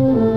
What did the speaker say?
Mm-hmm.